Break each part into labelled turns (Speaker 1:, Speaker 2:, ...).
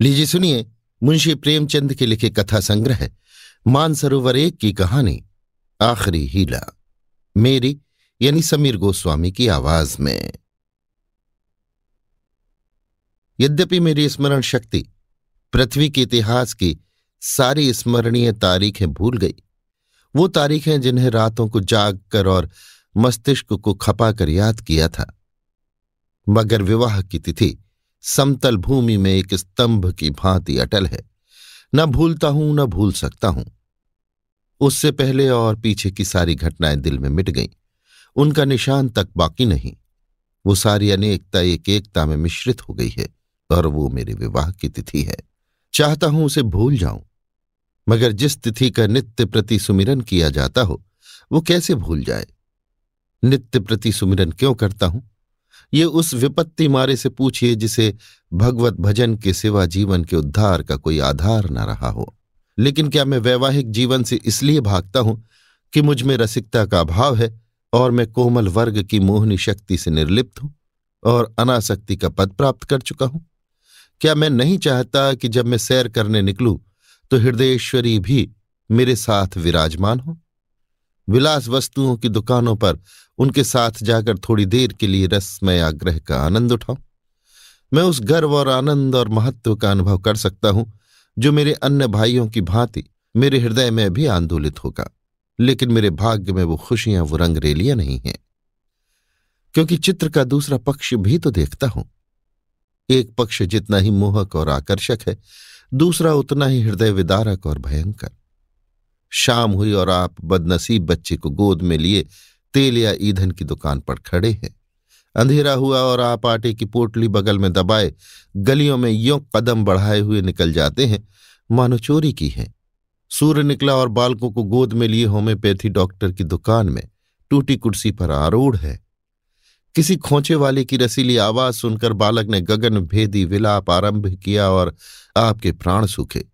Speaker 1: लीजिए सुनिए मुंशी प्रेमचंद के लिखे कथा संग्रह, मानसरोवर एक की कहानी, आखिरी हीला, मेरी यानी समीर गोस्वामी की आवाज़ में। यद्यपि मेरी स्मरण शक्ति पृथ्वी के इतिहास की सारी स्मरणीय तारीखें भूल गई, वो तारीखें जिन्हें रातों को जाग कर और मस्तिष्क को खपा कर याद किया था, मगर विवाह की तिथि समतल भूमि में एक स्तंभ की भांति अटल है। न भूलता हूँ, न भूल सकता हूँ। उससे पहले और पीछे की सारी घटनाएँ दिल में मिट गईं। उनका निशान तक बाकी नहीं। वो सारी अनेकता एक एकता में मिश्रित हो गई है और वो मेरे विवाह की तिथि है। चाहता हूँ उसे भूल जाऊँ। मगर जिस तिथि का नित्य प्रति सुमिरन किया जाता हो, वो कैसे भूल जाए? नित्य प्रति सुमिरन क्यों करता हूँ? ये उस विपत्ति मारे से पूछिए जिसे भगवत भजन के सिवा जीवन के उद्धार का कोई आधार न रहा हो। लेकिन क्या मैं वैवाहिक जीवन से इसलिए भागता हूँ कि मुझमें रसिकता का अभाव है और मैं कोमल वर्ग की मोहनी शक्ति से निर्लिप्त हूँ और अनासक्ति का पद प्राप्त कर चुका हूँ? क्या मैं नहीं चाहता कि जब मैं सैर करने निकलूं तो हृदयेश्वरी भी मेरे साथ विराजमान हो? विलास वस्तुओं की दुकानों पर उनके साथ जाकर थोड़ी देर के लिए रसमय आग्रह का आनंद उठाऊं। मैं उस गर्व और आनंद और महत्व का अनुभव कर सकता हूँ, जो मेरे अन्य भाइयों की भांति मेरे हृदय में भी आंदोलित होगा, लेकिन मेरे भाग्य में वो खुशियाँ, वो रंग रेलियाँ नहीं हैं। क्योंकि चित्र का दूसरा पक्ष भी तो देखता हूँ। एक पक्ष जितना ही मोहक और आकर्षक है, दूसरा उतना ही हृदय विदारक और भयंकर। शाम हुई और आप बदनसीब बच्चे को गोद में लिए तेल या ईंधन की दुकान पर खड़े हैं। अंधेरा हुआ और आप आटे की पोटली बगल में दबाए गलियों में यों कदम बढ़ाए हुए निकल जाते हैं। मानो चोरी की है। सूर्य निकला और बालकों को गोद में लिए होम्योपैथी डॉक्टर की दुकान में। टूटी कुर्सी पर आरूढ़ है। किसी खोचे वाले की रसीली आवाज़ सुनकर बालक ने गगन भेदी विलाप आरंभ किया और आपके प्राण सूखे।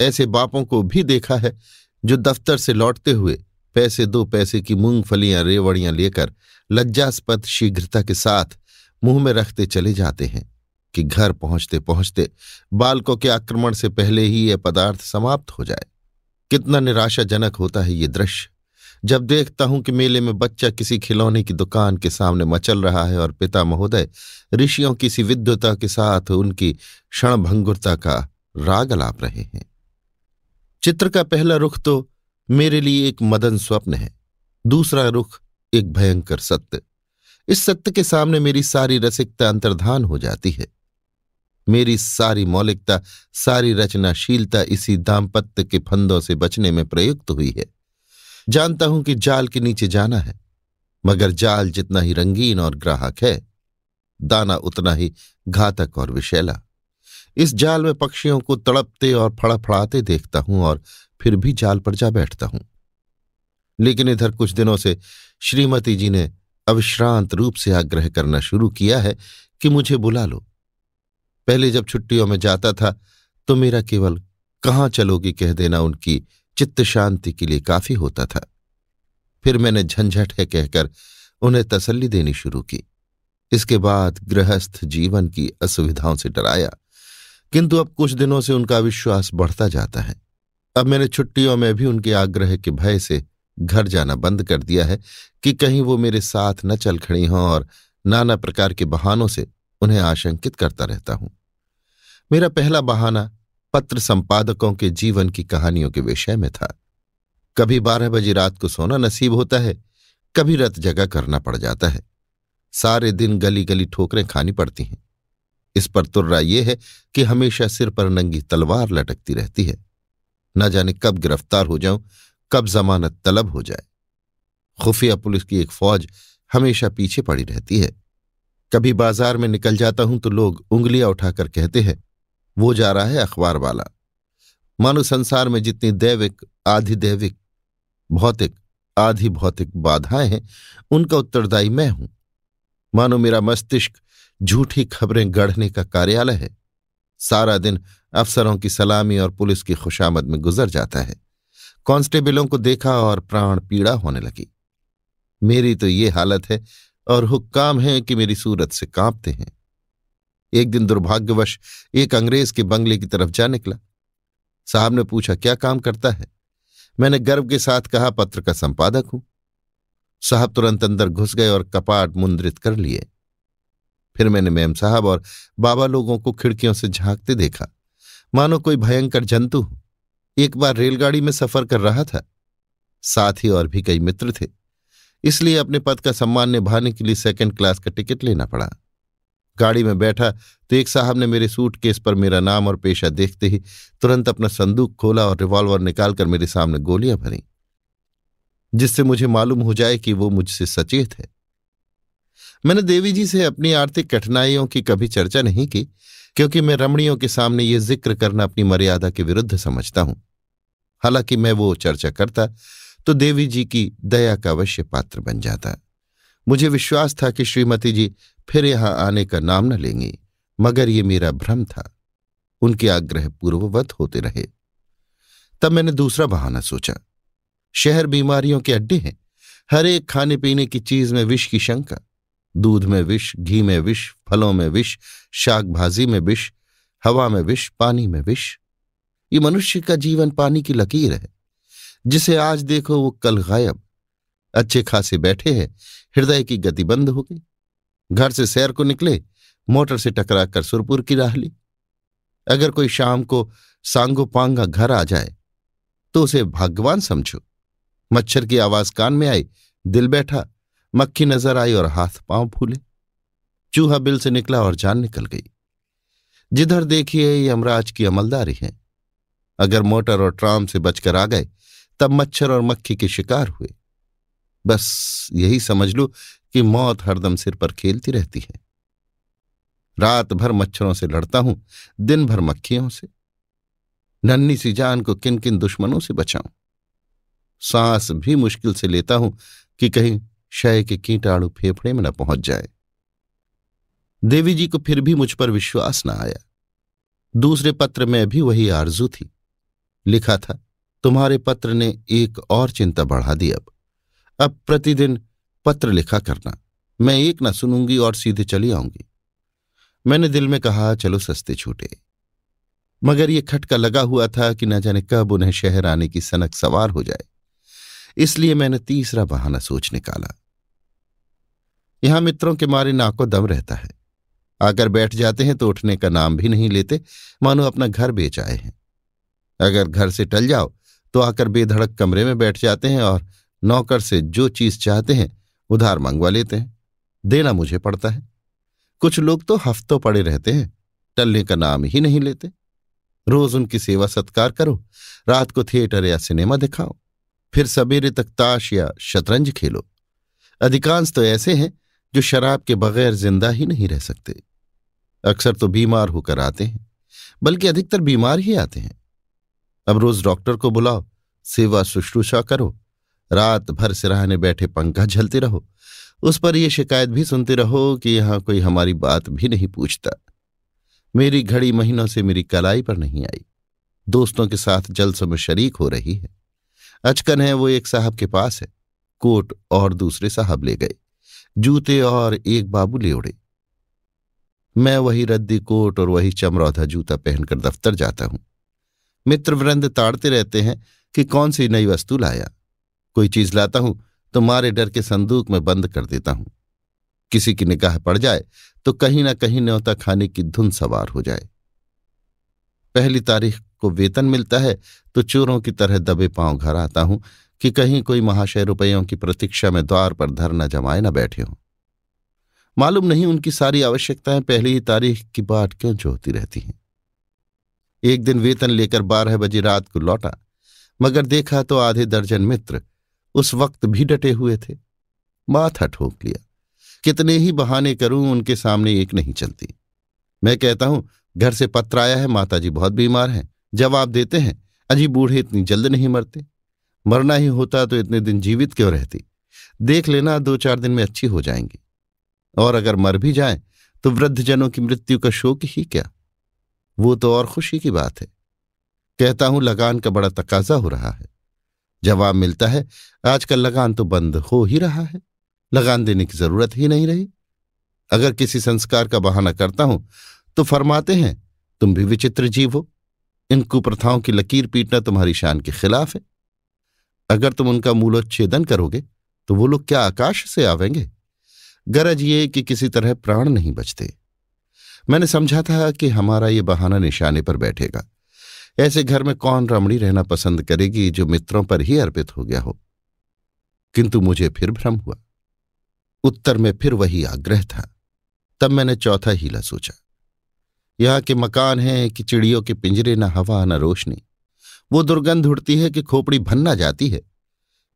Speaker 1: ऐसे बापों को भी देखा है जो दफ्तर से लौटते हुए पैसे दो पैसे की मूंगफलियाँ रेवड़ियाँ लेकर लज्जास्पद शीघ्रता के साथ मुँह में रखते चले जाते हैं कि घर पहुँचते पहुँचते बालकों के आक्रमण से पहले ही यह पदार्थ समाप्त हो जाए। कितना निराशाजनक होता है ये दृश्य। जब देखता हूँ कि मेले में बच्चा किसी खिलौने की दुकान के सामने मचल रहा है और पिता महोदय ऋषियों की सी विद्वता के साथ उनकी क्षणभंगुरता का राग लाप रहे हैं। चित्र का पहला रुख तो मेरे लिए एक मदन स्वप्न है, दूसरा रुख एक भयंकर सत्य। इस सत्य के सामने मेरी सारी रसिकता अंतर्धान हो जाती है। मेरी सारी मौलिकता, सारी रचनाशीलता इसी दाम्पत्य के फंदों से बचने में प्रयुक्त हुई है। जानता हूँ कि जाल के नीचे जाना है, मगर जाल जितना ही रंगीन और ग्राहक है, दाना उतना ही घातक और विशैला इस जाल में पक्षियों को तड़पते और फड़फड़ाते देखता हूँ और फिर भी जाल पर जा बैठता हूँ। लेकिन इधर कुछ दिनों से श्रीमती जी ने अविश्रांत रूप से आग्रह करना शुरू किया है कि मुझे बुला लो। पहले जब छुट्टियों में जाता था तो मेरा केवल कहाँ चलोगी कह देना उनकी चित्त शांति के लिए काफ़ी होता था। फिर मैंने झंझट है कहकर उन्हें तसल्ली देनी शुरू की। इसके बाद गृहस्थ जीवन की असुविधाओं से डराया। किंतु अब कुछ दिनों से उनका विश्वास बढ़ता जाता है। अब मैंने छुट्टियों में भी उनके आग्रह के भय से घर जाना बंद कर दिया है कि कहीं वो मेरे साथ न चल खड़ी हों और नाना प्रकार के बहानों से उन्हें आशंकित करता रहता हूँ। मेरा पहला बहाना पत्र संपादकों के जीवन की कहानियों के विषय में था। कभी बारह बजे रात को सोना नसीब होता है, कभी रत जगह करना पड़ जाता है। सारे दिन गली गली ठोकरें खानी पड़ती हैं। इस पर तुर्रा यह है कि हमेशा सिर पर नंगी तलवार लटकती रहती है। न जाने कब गिरफ़्तार हो जाऊँ, कब जमानत तलब हो जाए। खुफिया पुलिस की एक फौज हमेशा पीछे पड़ी रहती है। कभी बाज़ार में निकल जाता हूँ तो लोग उंगलियाँ उठाकर कहते हैं, वो जा रहा है अखबार वाला। मानो संसार में जितनी दैविक, आधि दैविक, भौतिक, आधि भौतिक बाधाएँ हैं, उनका उत्तरदायी मैं हूँ। मानो मेरा मस्तिष्क झूठी खबरें गढ़ने का कार्यालय है। सारा दिन अफसरों की सलामी और पुलिस की खुशामद में गुजर जाता है। कांस्टेबलों को देखा और प्राण पीड़ा होने लगी। मेरी तो ये हालत है और हुक्काम है कि मेरी सूरत से कांपते हैं। एक दिन दुर्भाग्यवश एक अंग्रेज़ के बंगले की तरफ़ जा निकला। साहब ने पूछा, क्या काम करता है? मैंने गर्व के साथ कहा, पत्र का संपादक हूँ। साहब तुरंत अंदर घुस गए और कपाट मुंद्रित कर लिए। फिर मैंने मैम साहब और बाबा लोगों को खिड़कियों से झांकते देखा। मानो कोई भयंकर जंतु एक बार रेलगाड़ी में सफ़र कर रहा था। साथ ही और भी कई मित्र थे, इसलिए अपने पद का सम्मान निभाने के लिए सेकंड क्लास का टिकट लेना पड़ा। गाड़ी में बैठा तो एक साहब ने मेरे सूट केस पर मेरा नाम और पेशा देखते ही तुरंत अपना संदूक खोला और रिवॉल्वर निकालकर मेरे सामने गोलियाँ भरी, जिससे मुझे मालूम हो जाए कि वो मुझसे सचेत है। मैंने देवी जी से अपनी आर्थिक कठिनाइयों की कभी चर्चा नहीं की, क्योंकि मैं रमणियों के सामने ये ज़िक्र करना अपनी मर्यादा के विरुद्ध समझता हूँ। हालाँकि मैं वो चर्चा करता तो देवी जी की दया का अवश्य पात्र बन जाता। मुझे विश्वास था कि श्रीमती जी फिर यहाँ आने का नाम न लेंगी, मगर ये मेरा भ्रम था। उनके आग्रह पूर्ववत होते रहे। तब मैंने दूसरा बहाना सोचा। शहर बीमारियों के अड्डे हैं, हर एक खाने पीने की चीज़ में विष की शंका। दूध में विष, घी में विष, फलों में विष शाक भाजी में विष, हवा में विष, पानी में विष। ये मनुष्य का जीवन पानी की लकीर है, जिसे आज देखो वो कल गायब। अच्छे खासे बैठे हैं, हृदय की गति बंद हो गई। घर से सैर को निकले, मोटर से टकरा कर सुरपुर की राह ली। अगर कोई शाम को सांगो पांगा घर आ जाए तो उसे भाग्यवान समझो। मच्छर की आवाज़ कान में आई, दिल बैठा। मक्खी नज़र आई और हाथ पाँव फूले। चूहा बिल से निकला और जान निकल गई। जिधर देखिए यमराज की अमलदारी है। अगर मोटर और ट्राम से बचकर आ गए, तब मच्छर और मक्खी के शिकार हुए। बस यही समझ लो कि मौत हरदम सिर पर खेलती रहती है। रात भर मच्छरों से लड़ता हूँ, दिन भर मक्खियों से। नन्नी सी जान को किन किन दुश्मनों से बचाऊं? सांस भी मुश्किल से लेता हूँ कि कहीं शय के कीटाणु फेफड़े में न पहुँच जाए। देवी जी को फिर भी मुझ पर विश्वास न आया। दूसरे पत्र में भी वही आरज़ू थी। लिखा था, तुम्हारे पत्र ने एक और चिंता बढ़ा दी अब। अब प्रतिदिन पत्र लिखा करना। मैं एक ना सुनूँगी और सीधे चली आऊँगी। मैंने दिल में कहा, चलो सस्ते छूटे। मगर ये खटका लगा हुआ था कि न जाने कब उन्हें शहर आने की सनक सवार हो जाए। इसलिए मैंने तीसरा बहाना सोच निकाला। यहाँ मित्रों के मारे नाको दम रहता है। आकर बैठ जाते हैं तो उठने का नाम भी नहीं लेते, मानो अपना घर बेच आए हैं। अगर घर से टल जाओ तो आकर बेधड़क कमरे में बैठ जाते हैं और नौकर से जो चीज़ चाहते हैं, उधार मंगवा लेते हैं। देना मुझे पड़ता है। कुछ लोग तो हफ्तों पड़े रहते हैं, टलने का नाम ही नहीं लेते। रोज उनकी सेवा सत्कार करो, रात को थिएटर या सिनेमा दिखाओ, फिर सवेरे तक ताश या शतरंज खेलो। अधिकांश तो ऐसे हैं जो शराब के बगैर ज़िंदा ही नहीं रह सकते। अक्सर तो बीमार होकर आते हैं, बल्कि अधिकतर बीमार ही आते हैं। अब रोज डॉक्टर को बुलाओ, सेवा शुश्रूषा करो, रात भर सिराहने बैठे पंखा झलते रहो। उस पर यह शिकायत भी सुनते रहो कि यहाँ कोई हमारी बात भी नहीं पूछता। मेरी घड़ी महीनों से मेरी कलाई पर नहीं आई। दोस्तों के साथ जलसों में शरीक हो रही है। अचकन है, वो एक साहब के पास है। कोट और दूसरे साहब ले गए। जूते और एक बाबू ले उड़े। मैं वही रद्दी कोट और वही चमरौधा जूता पहनकर दफ्तर जाता हूँ। मित्र वृंद ताड़ते रहते हैं कि कौन सी नई वस्तु लाया। कोई चीज़ लाता हूँ तो मारे डर के संदूक में बंद कर देता हूँ। किसी की निगाह पड़ जाए तो कहीं ना कहीं न्योता खाने की धुन सवार हो जाए। पहली तारीख को वेतन मिलता है तो चोरों की तरह दबे पाँव घर आता हूँ कि कहीं कोई महाशय रुपयों की प्रतीक्षा में द्वार पर धरना जमाए, न बैठे हों। मालूम नहीं उनकी सारी आवश्यकताएँ पहली ही तारीख की बाट क्यों जोती रहती हैं। एक दिन वेतन लेकर बारह बजे रात को लौटा, मगर देखा तो आधे दर्जन मित्र उस वक्त भी डटे हुए थे। माथा ठोक लिया, कितने ही बहाने करूँ उनके सामने एक नहीं चलती। मैं कहता हूँ, घर से पत्र आया है, माताजी बहुत बीमार हैं, जवाब देते हैं, अजी बूढ़े इतनी जल्द नहीं मरते। मरना ही होता तो इतने दिन जीवित क्यों रहती? देख लेना दो चार दिन में अच्छी हो जाएँगी। और अगर मर भी जाए तो वृद्धजनों की मृत्यु का शोक ही क्या? वो तो और खुशी की बात है। कहता हूँ, लगान का बड़ा तकाजा हो रहा है। जवाब मिलता है, आजकल लगान तो बंद हो ही रहा है। लगान देने की ज़रूरत ही नहीं रही। अगर किसी संस्कार का बहाना करता हूँ तो फरमाते हैं, तुम भी विचित्र जीव हो। इन कुप्रथाओं की लकीर पीटना तुम्हारी शान के खिलाफ है। अगर तुम उनका मूलोच्छेदन करोगे तो वो लोग क्या आकाश से आवेंगे? गरज ये कि किसी तरह प्राण नहीं बचते। मैंने समझा था कि हमारा ये बहाना निशाने पर बैठेगा। ऐसे घर में कौन रमणी रहना पसंद करेगी जो मित्रों पर ही अर्पित हो गया हो? किंतु मुझे फिर भ्रम हुआ। उत्तर में फिर वही आग्रह था। तब मैंने चौथा हीला सोचा। यहाँ के मकान हैं कि चिड़ियों के पिंजरे, न हवा, न रोशनी। वो दुर्गंध उड़ती है कि खोपड़ी भन्ना जाती है।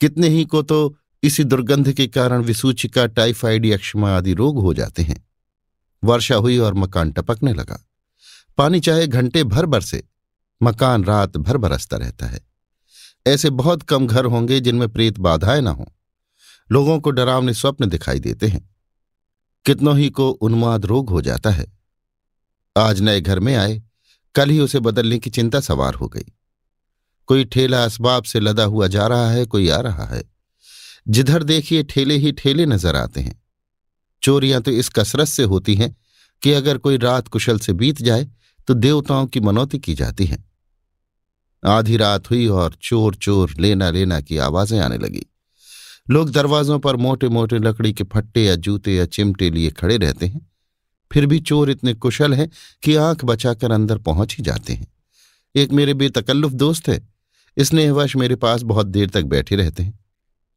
Speaker 1: कितने ही को तो इसी दुर्गंध के कारण विसूचिका, टाइफाइड, यक्षमा आदि रोग हो जाते हैं। वर्षा हुई और मकान टपकने लगा। पानी चाहे घंटे भर बरसे मकान रात भर बरसता रहता है। ऐसे बहुत कम घर होंगे जिनमें प्रेत बाधाएँ ना हों। लोगों को डरावने स्वप्न दिखाई देते हैं। कितनों ही को उन्माद रोग हो जाता है। आज नए घर में आए, कल ही उसे बदलने की चिंता सवार हो गई। कोई ठेला असबाब से लदा हुआ जा रहा है, कोई आ रहा है। जिधर देखिए ठेले ही ठेले नज़र आते हैं। चोरियाँ तो इस कसरत से होती हैं कि अगर कोई रात कुशल से बीत जाए तो देवताओं की मनौती की जाती है। आधी रात हुई और चोर चोर लेना लेना की आवाज़ें आने लगी। लोग दरवाजों पर मोटे मोटे लकड़ी के फट्टे या जूते या चिमटे लिए खड़े रहते हैं। फिर भी चोर इतने कुशल हैं कि आँख बचाकर अंदर पहुँच ही जाते हैं। एक मेरे बेतकल्लुफ दोस्त है स्नेहवश मेरे पास बहुत देर तक बैठे रहते हैं।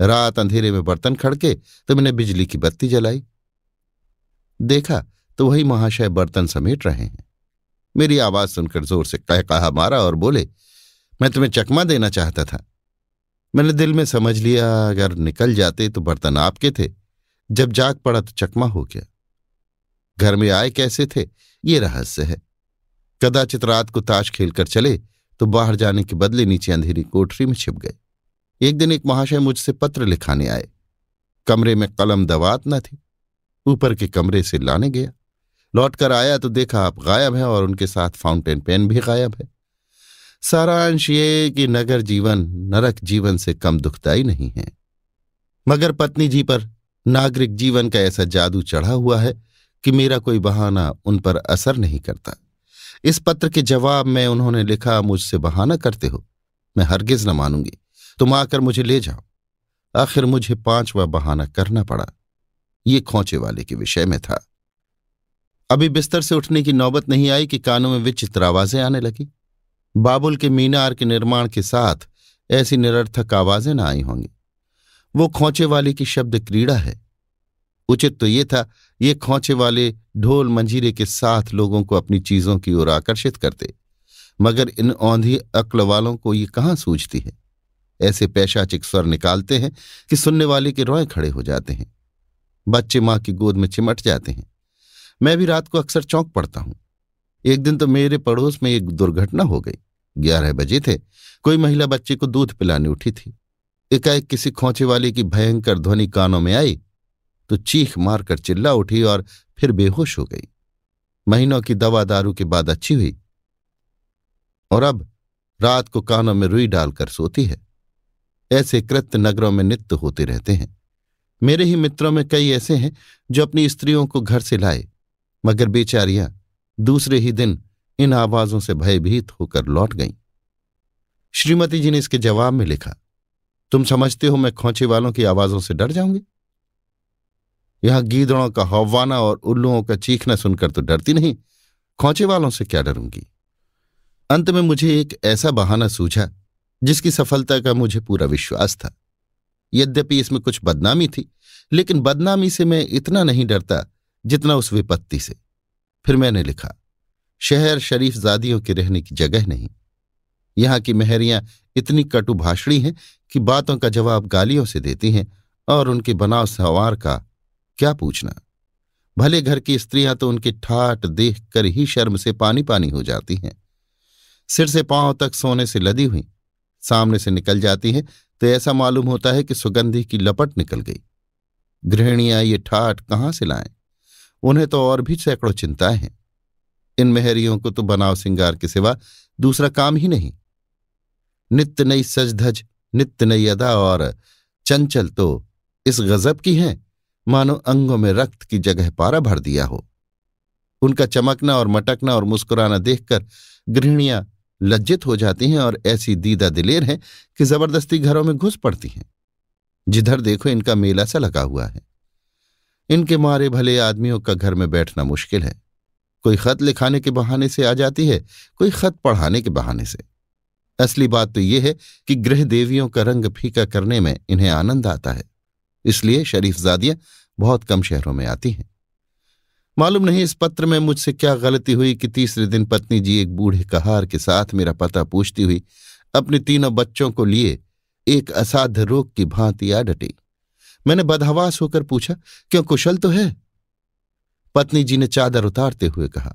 Speaker 1: रात अंधेरे में बर्तन खड़के तो मैंने बिजली की बत्ती जलाई। देखा तो वही महाशय बर्तन समेट रहे हैं। मेरी आवाज़ सुनकर ज़ोर से कह कहा मारा और बोले, मैं तुम्हें चकमा देना चाहता था। मैंने दिल में समझ लिया, अगर निकल जाते तो बर्तन आपके थे। जब जाग पड़ा तो चकमा हो गया। घर में आए कैसे थे? ये रहस्य है। कदाचित रात को ताश खेलकर चले तो बाहर जाने के बदले नीचे अंधेरी कोठरी में छिप गए। एक दिन एक महाशय मुझसे पत्र लिखाने आए। कमरे में कलम दवात न थी। ऊपर के कमरे से लाने गया। लौटकर आया तो देखा आप गायब हैं और उनके साथ फाउंटेन पेन भी गायब है। सारांश ये कि नगर जीवन, नरक जीवन से कम दुखदाई नहीं है। मगर पत्नी जी पर नागरिक जीवन का ऐसा जादू चढ़ा हुआ है कि मेरा कोई बहाना उन पर असर नहीं करता। इस पत्र के जवाब में उन्होंने लिखा, मुझसे बहाना करते हो। मैं हरगिज न मानूँगी। तुम आकर मुझे ले जाओ। आखिर मुझे पांचवा बहाना करना पड़ा। ये खोचे वाले के विषय में था। अभी बिस्तर से उठने की नौबत नहीं आई कि कानों में विचित्र आवाज़ें आने लगी। बाबुल के मीनार के निर्माण के साथ ऐसी निरर्थक आवाज़ें ना आई होंगी। वो खोचे वाले की शब्द क्रीड़ा है। उचित तो ये था, ये खोचे वाले ढोल मंजीरे के साथ लोगों को अपनी चीज़ों की ओर आकर्षित करते। मगर इन औंधी अक्ल वालों को ये कहाँ सूझती है? ऐसे पैशाचिक स्वर निकालते हैं कि सुनने वाले के रोए खड़े हो जाते हैं। बच्चे माँ की गोद में चिमट जाते हैं। मैं भी रात को अक्सर चौंक पड़ता हूँ। एक दिन तो मेरे पड़ोस में एक दुर्घटना हो गई। ग्यारह बजे थे। कोई महिला बच्चे को दूध पिलाने उठी थी। एकाएक किसी खोचे वाले की भयंकर ध्वनि कानों में आई। तो चीख मारकर चिल्ला उठी और फिर बेहोश हो गई। महीनों की दवा दारू के बाद अच्छी हुई। और अब रात को कानों में रुई डालकर सोती है। ऐसे कृत्य नगरों में नित्य होते रहते हैं। मेरे ही मित्रों में कई ऐसे हैं जो अपनी स्त्रियों को घर से लाए, मगर बेचारियाँ दूसरे ही दिन इन आवाजों से भयभीत होकर लौट गईं। श्रीमती जी ने इसके जवाब में लिखा, तुम समझते हो मैं खोचे वालों की आवाजों से डर जाऊँगी? यहाँ गीदड़ों का हौवाना और उल्लुओं का चीखना सुनकर तो डरती नहीं। खोचे वालों से क्या डरूँगी? अंत में मुझे एक ऐसा बहाना सूझा, जिसकी सफलता का मुझे पूरा विश्वास था। यद्यपि इसमें कुछ बदनामी थी, लेकिन बदनामी से मैं इतना नहीं डरता जितना उस विपत्ति से। फिर मैंने लिखा, शहर शरीफ जादियों के रहने की जगह नहीं। यहाँ की मेहरियाँ इतनी कटु भाषणी हैं कि बातों का जवाब गालियों से देती हैं और उनके बनाव सवार का क्या पूछना? भले घर की स्त्रियाँ तो उनकी ठाट देख कर ही शर्म से पानी पानी हो जाती हैं। सिर से पाँव तक सोने से लदी हुई, सामने से निकल जाती हैं तो ऐसा मालूम होता है कि सुगंधी की लपट निकल गई। गृहिणियाँ ये ठाट कहाँ से लाएँ? उन्हें तो और भी सैकड़ों चिंताएँ हैं। इन मेहरियों को तो बनाव सिंगार के सिवा दूसरा काम ही नहीं। नित्य नई सजधज, नित्य नई अदा और चंचल तो इस गजब की हैं। मानो अंगों में रक्त की जगह पारा भर दिया हो। उनका चमकना और मटकना और मुस्कुराना देखकर गृहणियाँ लज्जित हो जाती हैं और ऐसी दीदा दिलेर हैं कि ज़बरदस्ती घरों में घुस पड़ती हैं। जिधर देखो इनका मेला सा लगा हुआ है। इनके मारे भले आदमियों का घर में बैठना मुश्किल है। कोई खत लिखाने के बहाने से आ जाती है, कोई खत पढ़ाने के बहाने से। असली बात तो यह है कि गृह देवियों का रंग फीका करने में इन्हें आनंद आता है। इसलिए शरीफजादियाँ बहुत कम शहरों में आती हैं। मालूम नहीं इस पत्र में मुझसे क्या गलती हुई कि तीसरे दिन पत्नी जी एक बूढ़े कहार के साथ मेरा पता पूछती हुई अपने तीनों बच्चों को लिए एक असाध्य रोग की भांति आ डटी। मैंने बदहवास होकर पूछा, क्यों, कुशल तो है? पत्नी जी ने चादर उतारते हुए कहा,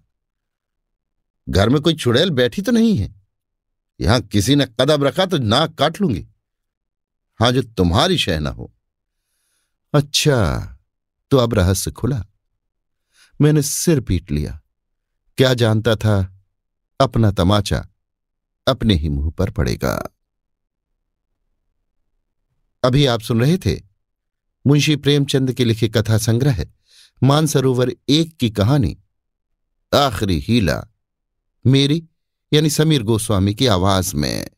Speaker 1: घर में कोई चुड़ैल बैठी तो नहीं है। यहाँ किसी ने कदम रखा तो नाक काट लूँगी। हाँ, जो तुम्हारी शह न हो अच्छा तो अब रहस्य खुला। मैंने सिर पीट लिया। क्या जानता था? अपना तमाचा अपने ही मुँह पर पड़ेगा। अभी आप सुन रहे थे मुंशी प्रेमचंद के लिखे कथा संग्रह, मानसरोवर एक की कहानी। आखिरी हीला, मेरी यानी समीर गोस्वामी की आवाज़ में।